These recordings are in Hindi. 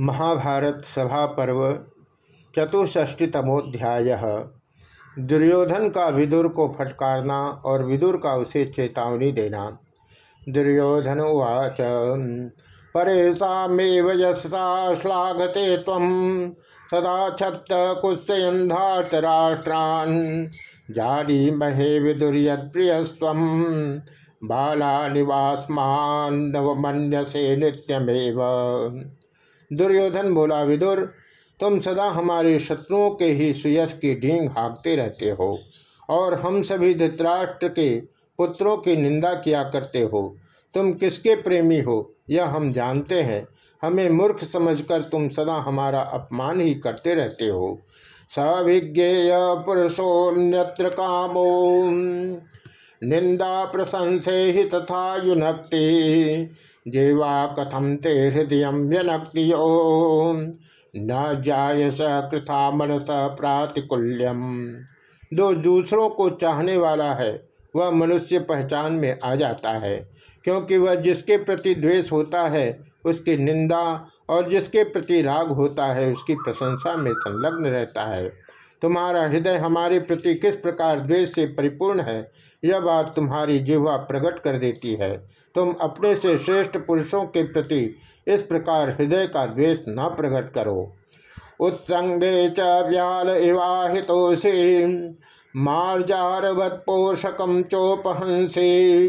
महाभारत सभा पर्व चतुष्षष्टितमोध्याय। दुर्योधन का विदुर को फटकारना और विदुर का उसे चेतावनी देना। दुर्योधन उवाच, परेशामेव यशसा श्लाघते तम सदा छत्त कुत्सयंधातराष्ट्रान् जारी महे विदुर्यप्रियस्व बाला निवासमान नवमन्यसे नित्यमेव। दुर्योधन बोला, विदुर, तुम सदा हमारे शत्रुओं के ही सुयस की ढींग हाँकते रहते हो और हम सभी धृतराष्ट्र के पुत्रों की निंदा किया करते हो। तुम किसके प्रेमी हो, यह हम जानते हैं। हमें मूर्ख समझकर तुम सदा हमारा अपमान ही करते रहते हो। सविज्ञेय पुरुषोन्यत्र कामो निंदा प्रशंसे ही तथा युनक्ति। जीवा कथम ते हृदय व्यनक्तियो। न जाय सकृथा मनस प्रातिकूल्यम। जो दूसरों को चाहने वाला है, वह मनुष्य पहचान में आ जाता है, क्योंकि वह जिसके प्रति द्वेष होता है, उसकी निंदा और जिसके प्रति राग होता है, उसकी प्रशंसा में संलग्न रहता है। तुम्हारा हृदय हमारे प्रति किस प्रकार द्वेष से परिपूर्ण है? यह बात तुम्हारी जिह्वा प्रकट कर देती है। तुम अपने से श्रेष्ठ पुरुषों के प्रति इस प्रकार हृदय का द्वेष न प्रकट करो। उत्संगे च व्याल इवाहितोषे मार्जारवत्पोषकम चोपहंसे।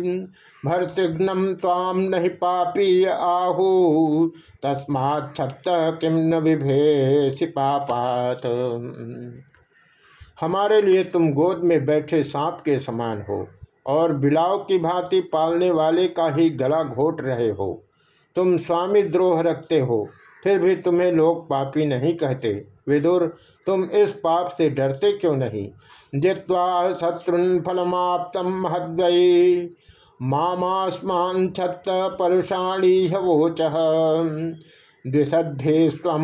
भर्तघ्नम ताम नहीं पापी आहु। तस्मा छत्त किम न विभेषि पापात। हमारे लिए तुम गोद में बैठे सांप के समान हो और बिलाव की भांति पालने वाले का ही गला घोट रहे हो। तुम स्वामी द्रोह रखते हो, फिर भी तुम्हें लोग पापी नहीं कहते। विदुर, तुम इस पाप से डरते क्यों नहीं? जित्वा शत्रुन फलमाप्तम महद्वयी मामास्मान छत्त परुषाणी हवोच द्विशद्भे स्व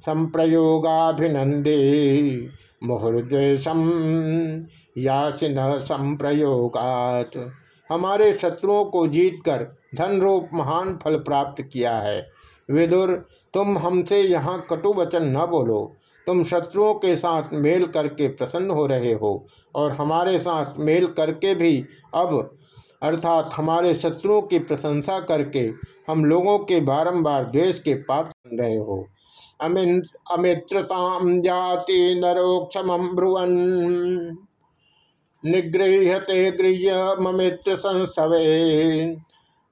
संप्रयोगाभिनंदे मुहुर्द्वेशम यासिन संप्रयोगात। हमारे शत्रुओं को जीतकर धन रूप महान फल प्राप्त किया है। विदुर, तुम हमसे यहाँ कटु वचन न बोलो। तुम शत्रुओं के साथ मेल करके प्रसन्न हो रहे हो और हमारे साथ मेल करके भी अब, अर्थात हमारे शत्रुओं की प्रशंसा करके हम लोगों के बारंबार द्वेष के पात्र बन रहे हो। अमित्रताम जाति नरोक्षम ब्रुवन। निगृहते गृह्य ममित्र संस्तवे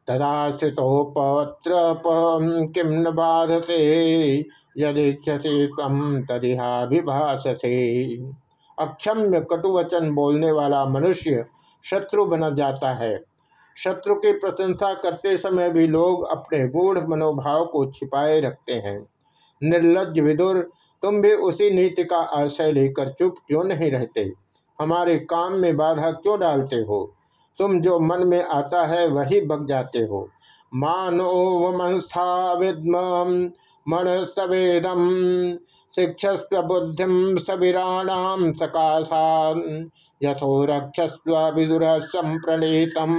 तदा श्रितोपत्र किम न बाधते। यदीक्षसे तम तदिहाभिभाषसे। अक्षम्य कटुवचन बोलने वाला मनुष्य शत्रु बना जाता है। शत्रु की प्रशंसा करते समय भी लोग अपने गूढ़ मनोभाव को छिपाए रखते हैं। निर्लज विदुर, तुम भी उसी नीति का आश्रय लेकर चुप क्यों नहीं रहते? हमारे काम में बाधा क्यों डालते हो? तुम जो मन में आता है वही बग जाते हो। मानो वमंस्था विद्म मन सवेदम शिक्षस्व बुद्धिम सविराणाम सकाशा यथो रक्षस्व विदुर संप्रणीतम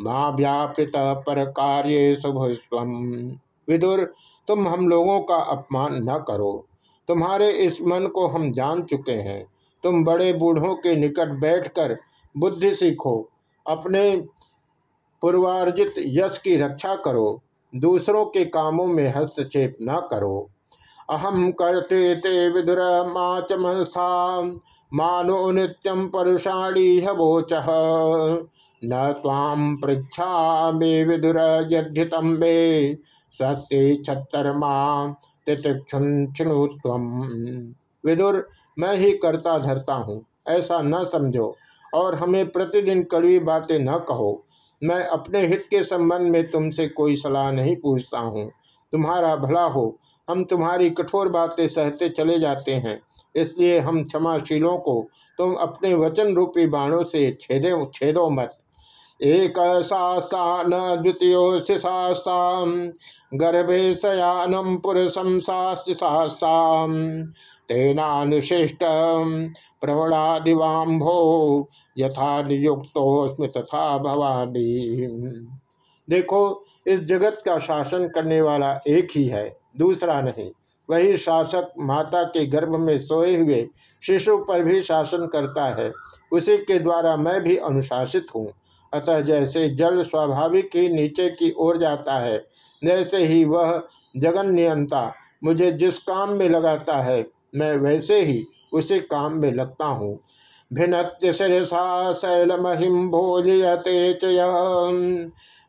माँ व्यापृत पर कार्य शुभ विदुर, तुम हम लोगों का अपमान न करो। तुम्हारे इस मन को हम जान चुके हैं। तुम बड़े बूढ़ों के निकट बैठकर बुद्धि सीखो। अपने पूर्वार्जित यश की रक्षा करो। दूसरों के कामों में हस्तक्षेप न करो। अहम करते ते विदुर माचमस्था मानो नित्यम परुषाणी हवोच। न ताम पृछा मे विदुर यद्धितम मे। सत्य छत्तरमा तितिक्षुणुत्वम विदुर, मैं ही करता धरता हूँ, ऐसा न समझो, और हमें प्रतिदिन कड़वी बातें न कहो। मैं अपने हित के संबंध में तुमसे कोई सलाह नहीं पूछता हूँ। तुम्हारा भला हो, हम तुम्हारी कठोर बातें सहते चले जाते हैं, इसलिए हम क्षमाशीलों को तुम अपने वचन रूपी बाणों से छेदे, छेदो मत। एक शास्ता न द्वितीय शास्ता गर्भे शयानम पुरुषम शास्त्र शास्ता तेनानुशिष्ट प्रवणादिवाम्भो यथा नियुक्तोस्म तथा भवानी। देखो, इस जगत का शासन करने वाला एक ही है, दूसरा नहीं। वही शासक माता के गर्भ में सोए हुए शिशु पर भी शासन करता है, उसी के द्वारा मैं भी अनुशासित हूँ। अतः जैसे जल स्वाभाविक ही नीचे की ओर जाता है जैसे ही वह जगन नियंता मुझे जिस काम में लगाता है, मैं वैसे ही उसी काम में लगता हूँ। भिन्नत्य शिरसा शैलमहिम भोजयते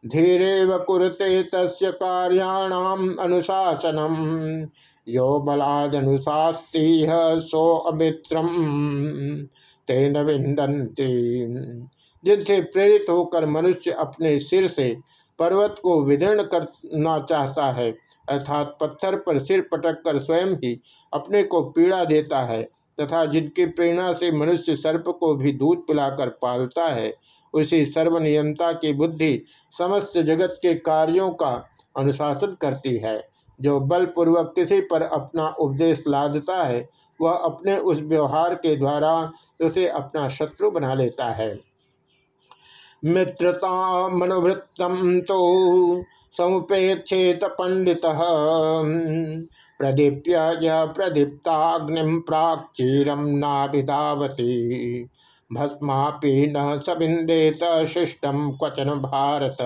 धीरे व कुरते तस्य कार्याणाम अनुशासनम। यो बलादनुशास्ती सो अमित्रम। तेन विंदंती जिनसे प्रेरित होकर मनुष्य अपने सिर से पर्वत को विदीर्ण करना चाहता है, अर्थात पत्थर पर सिर पटक कर स्वयं ही अपने को पीड़ा देता है, तथा जिनकी प्रेरणा से मनुष्य सर्प को भी दूध पिलाकर पालता है, उसी सर्वनियंता की बुद्धि समस्त जगत के कार्यों का अनुशासन करती है। जो बलपूर्वक किसी पर अपना उपदेश लादता है, वह अपने उस व्यवहार के द्वारा उसे अपना शत्रु बना लेता है। मित्रता मनोवृत्तम तो समुपेक्षेत पंडित प्रदीप्य प्रदीप्ताग्नि प्राचीरम नाभिधावती। भस्मापि न सबिंदेत शिष्टम क्वचन भारत।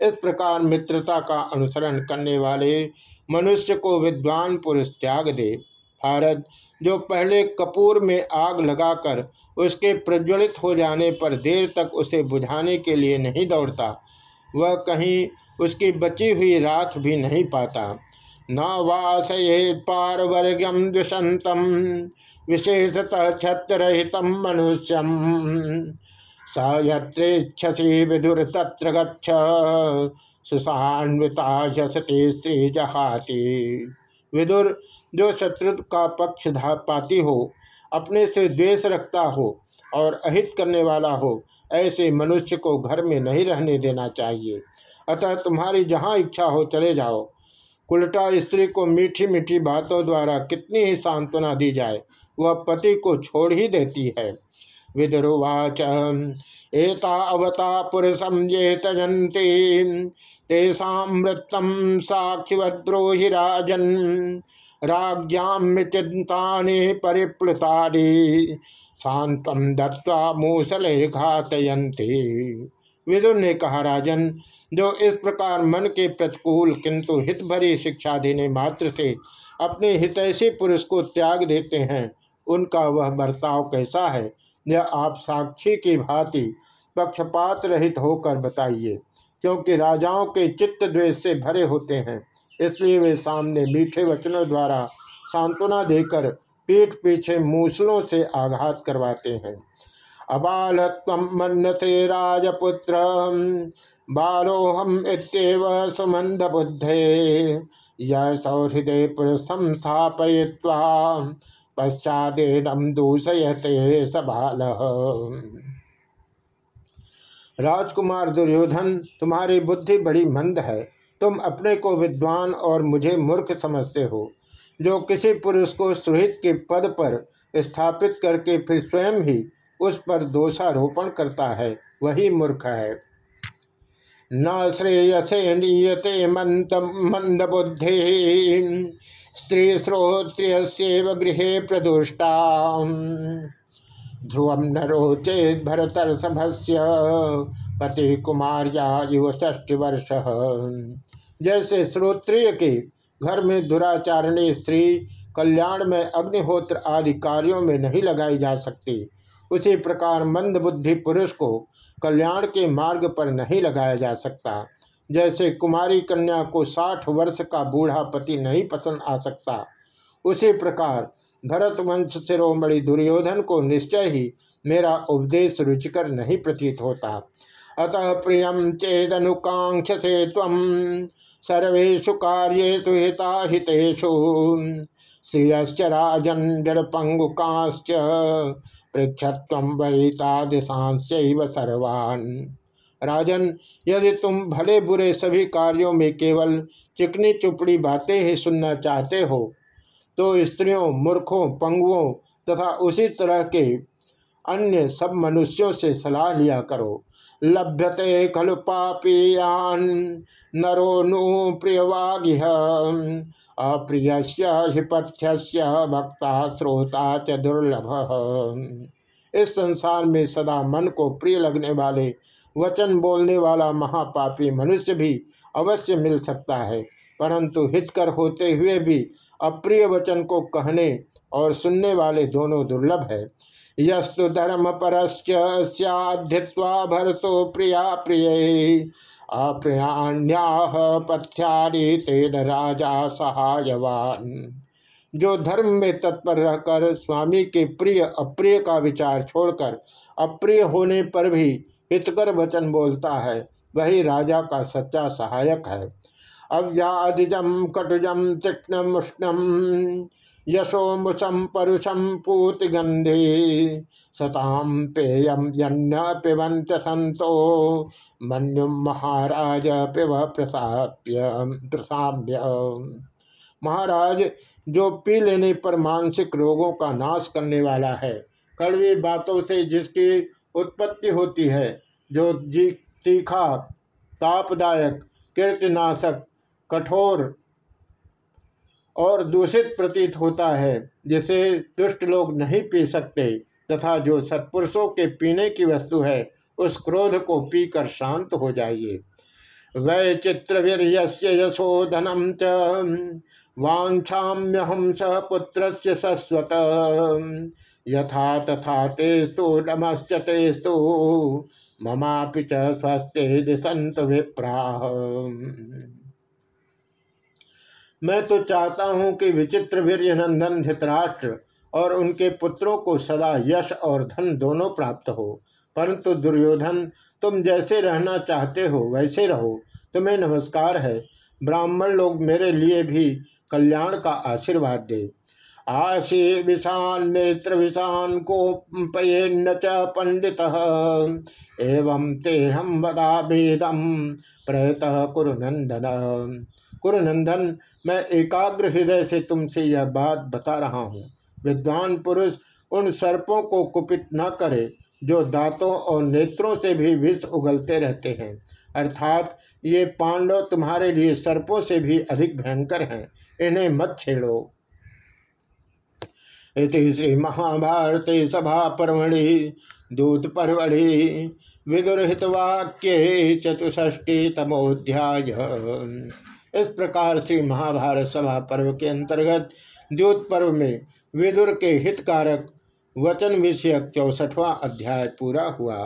इस प्रकार मित्रता का अनुसरण करने वाले मनुष्य को विद्वान पुरुष त्याग दे। भारत जो पहले कपूर में आग लगाकर उसके प्रज्वलित हो जाने पर देर तक उसे बुझाने के लिए नहीं दौड़ता, वह कहीं उसकी बची हुई राख भी नहीं पाता। न वासये पारवर्गम द्विशंतम विशेषतः छत्रहित मनुष्यम। स यत्रेक्षसी विदुर तत्र यशते स्त्री जहाती। विदुर, जो शत्रु का पक्ष पाती हो, अपने से द्वेष रखता हो और अहित करने वाला हो, ऐसे मनुष्य को घर में नहीं रहने देना चाहिए। अतः तुम्हारी जहाँ इच्छा हो चले जाओ। उल्टा स्त्री को मीठी मीठी बातों द्वारा कितनी ही सांत्वना दी जाए, वह पति को छोड़ ही देती है। विदुर्वाच एता अवता पुरुषम ये तजंती तेषा मृतम साक्षिवद्रोहि राजन। राज्ञाम्य चिंता परिप्लुताड़ी शांतम दत्वा मूसलघातयंती विदुर ने कहा, राजन, जो इस प्रकार मन के प्रतिकूल किंतु हित भरी शिक्षा देने मात्र से अपने हितैषी पुरुष को त्याग देते हैं, उनका वह बर्ताव कैसा है? यह आप साक्षी की भांति पक्षपात रहित होकर बताइए, क्योंकि राजाओं के चित्त द्वेष से भरे होते हैं। इसलिए वे सामने मीठे वचनों द्वारा सांत्वना देकर पीठ पीछे मूसलों से आघात करवाते हैं। अबाल मनते राजपुत्र बालोहम इतव सुमंद बुद्धे। यह सौहृदय पुरुषम पश्चादेदम दूषयते सबाल। राजकुमार दुर्योधन, तुम्हारी बुद्धि बड़ी मंद है। तुम अपने को विद्वान और मुझे मूर्ख समझते हो, जो किसी पुरुष को सुहित के पद पर स्थापित करके फिर स्वयं ही उस पर दोषारोपण करता है, वही मूर्ख है। न श्रेयसे नीयते मंद मंद बुद्धि स्त्री श्रोत्रियव गृह प्रदुष्टा ध्रुवम न रोचेत भरतर्षभस्य पति कुमार्या युव जैसे श्रोत्रिय के घर में दुराचारणी स्त्री कल्याण में अग्निहोत्र आदि कार्यों में नहीं लगाई जा सकती, उसी प्रकार मंद बुद्धि पुरुष को कल्याण के मार्ग पर नहीं लगाया जा सकता। जैसे कुमारी कन्या को साठ वर्ष का बूढ़ा पति नहीं पसंद आ सकता, उसी प्रकार भरत वंश शिरोमणि दुर्योधन को निश्चय ही मेरा उपदेश रुचिकर नहीं प्रतीत होता। अतः प्रियम चेदनुकांक्षसे तम सर्वेशु कार्येषु हिताहितेषु। श्रियश्च राजन जड़पंगुकाश्च पृक्षत्व वैतादिशांश सर्वान्। राजन, यदि तुम भले बुरे सभी कार्यों में केवल चिकनी चुपड़ी बातें ही सुनना चाहते हो तो स्त्रियों, मूर्खों, पंगुओं तथा उसी तरह के अन्य सब मनुष्यों से सलाह लिया करो। लभ्यते खलु पापीयान, नरो नु प्रियवागिह। अप्रिय हिपथ्य भक्ता श्रोता च दुर्लभ। इस संसार में सदा मन को प्रिय लगने वाले, वचन बोलने वाला महापापी मनुष्य भी अवश्य मिल सकता है। परंतु हितकर होते हुए भी अप्रिय वचन को कहने और सुनने वाले दोनों दुर्लभ है। यस्तु धर्म परस्थित्वा भरतो प्रिया प्रिय। अप्रियाण्याह पथ्यारी तेन राजा सहायवान। जो धर्म में तत्पर रहकर स्वामी के प्रिय, अप्रिय का विचार छोड़कर अप्रिय होने पर भी हितकर वचन बोलता है, वही राजा का सच्चा सहायक है। अव्याधिजम कटुजम तीक्ष्णम उष्णम यशो मुषम परुषम पूत गंधे सताम पेयम जन्य पिबंत संतो मन्युम महाराज पिव प्रसाप्य, प्रसाम्य। महाराज, जो पी लेने पर मानसिक रोगों का नाश करने वाला है, कड़वी बातों से जिसकी उत्पत्ति होती है, जो जी तीखा, तापदायक, कीर्तिनाशक कठोर और दूषित प्रतीत होता है, जिसे दुष्ट लोग नहीं पी सकते, तथा जो सत्पुरुषों के पीने की वस्तु है, उस क्रोध को पीकर शांत हो जाइए। वै चित्रवीर यशोधनम च। वाछाम्यहम स पुत्र सस्वत। यथा तथा तेस्तु नमश्च तेस्तु। ममापि च स्वस्ते संत विप्राह मैं तो चाहता हूँ कि विचित्र वीर नंदन धृतराष्ट्र और उनके पुत्रों को सदा यश और धन दोनों प्राप्त हो। परंतु दुर्योधन, तुम जैसे रहना चाहते हो, वैसे रहो। तुम्हें नमस्कार है। ब्राह्मण लोग मेरे लिए भी कल्याण का आशीर्वाद दे। आशी विषान नेत्र विषान को च पंडित। एवं ते हम वदा भेदम प्रयत कुरुनंदन कुरुनंदन मैं एकाग्र हृदय से तुमसे यह बात बता रहा हूँ। विद्वान पुरुष उन सर्पों को कुपित न करे, जो दांतों और नेत्रों से भी विष उगलते रहते हैं। अर्थात ये पांडव तुम्हारे लिए सर्पों से भी अधिक भयंकर हैं, इन्हें मत छेड़ो। इति श्री महाभारत सभा परमढ़ि, दूत परमढ़ि विदुरहित वाक्य चतुष्टी तमोध्याय। इस प्रकार श्री महाभारत सभा पर्व के अंतर्गत द्योत पर्व में विदुर के हितकारक वचन विषयक चौसठवा अध्याय पूरा हुआ।